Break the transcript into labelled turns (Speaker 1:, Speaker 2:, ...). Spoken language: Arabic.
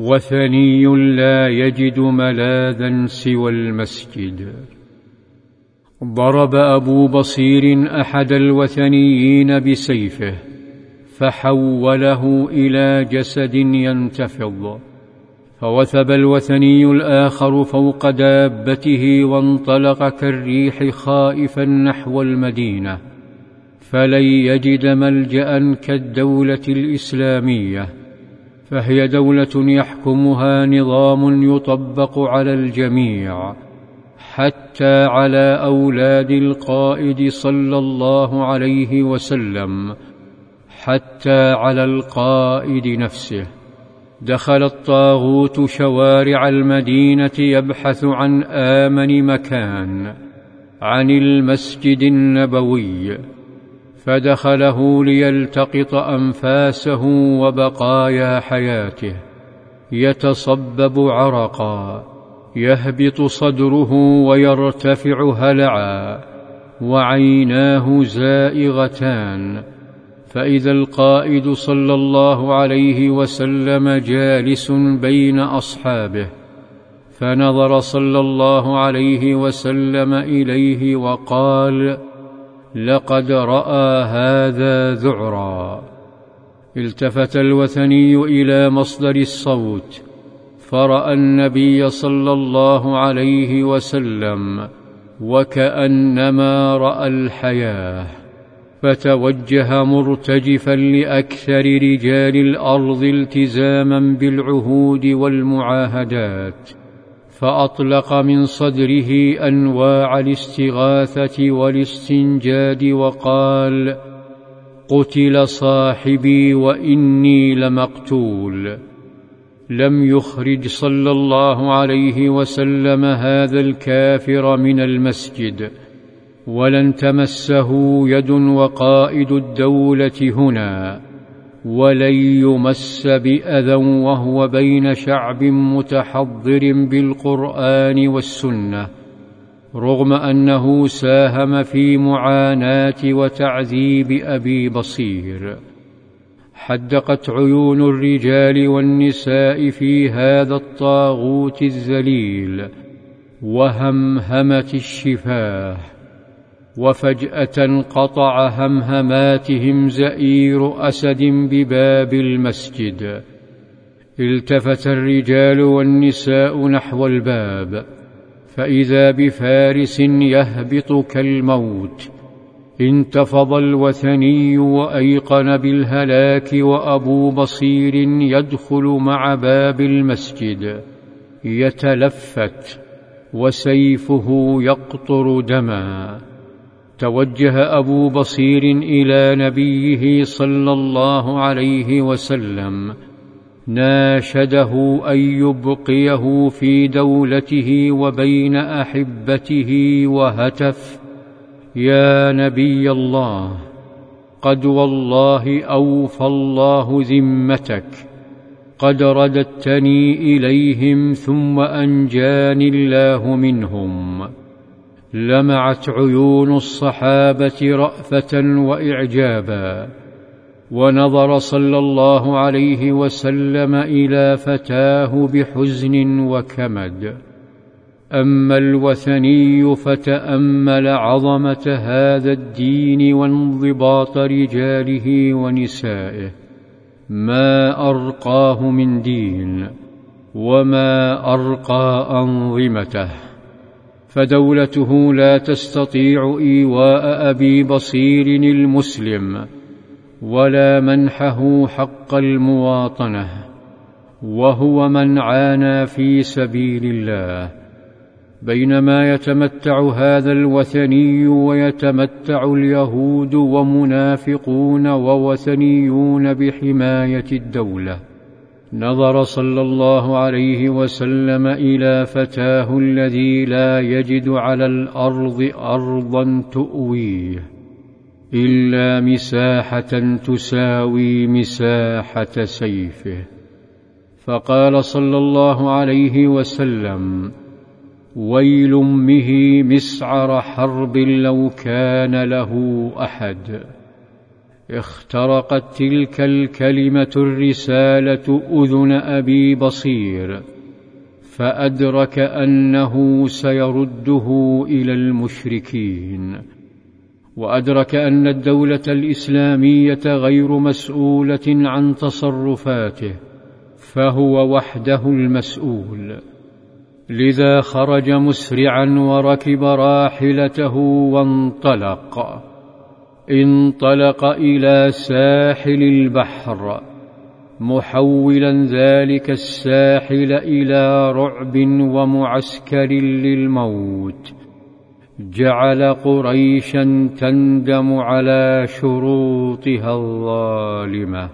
Speaker 1: وثني لا يجد ملاذا سوى المسجد. ضرب أبو بصير أحد الوثنيين بسيفه فحوله إلى جسد ينتفض. فوثب الوثني الآخر فوق دابته وانطلق كالريح خائفا نحو المدينة. فلن يجد ملجأ كالدولة الإسلامية. فهي دولة يحكمها نظام يطبق على الجميع حتى على أولاد القائد صلى الله عليه وسلم حتى على القائد نفسه. دخل الطاغوت شوارع المدينة يبحث عن آمن مكان عن المسجد النبوي فدخله ليلتقط أنفاسه وبقايا حياته يتصبب عرقا يهبط صدره ويرتفع هلعا وعيناه زائغتان. فإذا القائد صلى الله عليه وسلم جالس بين أصحابه فنظر صلى الله عليه وسلم إليه وقال لقد رأى هذا ذعرا. التفت الوثني إلى مصدر الصوت فرأى النبي صلى الله عليه وسلم وكأنما رأى الحياة فتوجه مرتجفا لأكثر رجال الأرض التزاما بالعهود والمعاهدات. فأطلق من صدره أنواع الاستغاثة والاستنجاد وقال قتل صاحبي وإني لمقتول. لم يخرج صلى الله عليه وسلم هذا الكافر من المسجد ولن تمسه يد وقائد الدولة هنا. ولن يمس بأذى وهو بين شعب متحضر بالقرآن والسنة رغم أنه ساهم في معاناة وتعذيب أبي بصير. حدقت عيون الرجال والنساء في هذا الطاغوت الذليل وهمهمت الشفاه. وفجأة قطع همهماتهم زئير أسد بباب المسجد. التفت الرجال والنساء نحو الباب. فإذا بفارس يهبط كالموت انتفض الوثني وأيقن بالهلاك وأبو بصير يدخل مع باب المسجد. يتلفت وسيفه يقطر دما. توجه أبو بصير إلى نبيه صلى الله عليه وسلم ناشده أن يبقيه في دولته وبين أحبته وهتف يا نبي الله قد والله أوفى الله ذمتك قد رددتني إليهم ثم أنجاني الله منهم. لمعت عيون الصحابة رأفة وإعجابا ونظر صلى الله عليه وسلم إلى فتاه بحزن وكمد. أما الوثني فتأمل عظمة هذا الدين وانضباط رجاله ونسائه. ما أرقاه من دين وما أرقى أنظمته. فدولته لا تستطيع إيواء أبي بصير المسلم ولا منحه حق المواطنة وهو من عانى في سبيل الله. بينما يتمتع هذا الوثني ويتمتع اليهود ومنافقون ووثنيون بحماية الدولة. نظر صلى الله عليه وسلم إلى فتاه الذي لا يجد على الأرض أرضا تؤويه إلا مساحة تساوي مساحة سيفه. فقال صلى الله عليه وسلم ويل امه مسعر حرب لو كان له أحد. اخترقت تلك الكلمة الرسالة أذن أبي بصير فأدرك أنه سيرده إلى المشركين وأدرك أن الدولة الإسلامية غير مسؤولة عن تصرفاته فهو وحده المسؤول. لذا خرج مسرعا وركب راحلته وانطلق. انطلق إلى ساحل البحر محولا ذلك الساحل إلى رعب ومعسكر للموت. جعل قريشا تندم على شروطها الظالمة.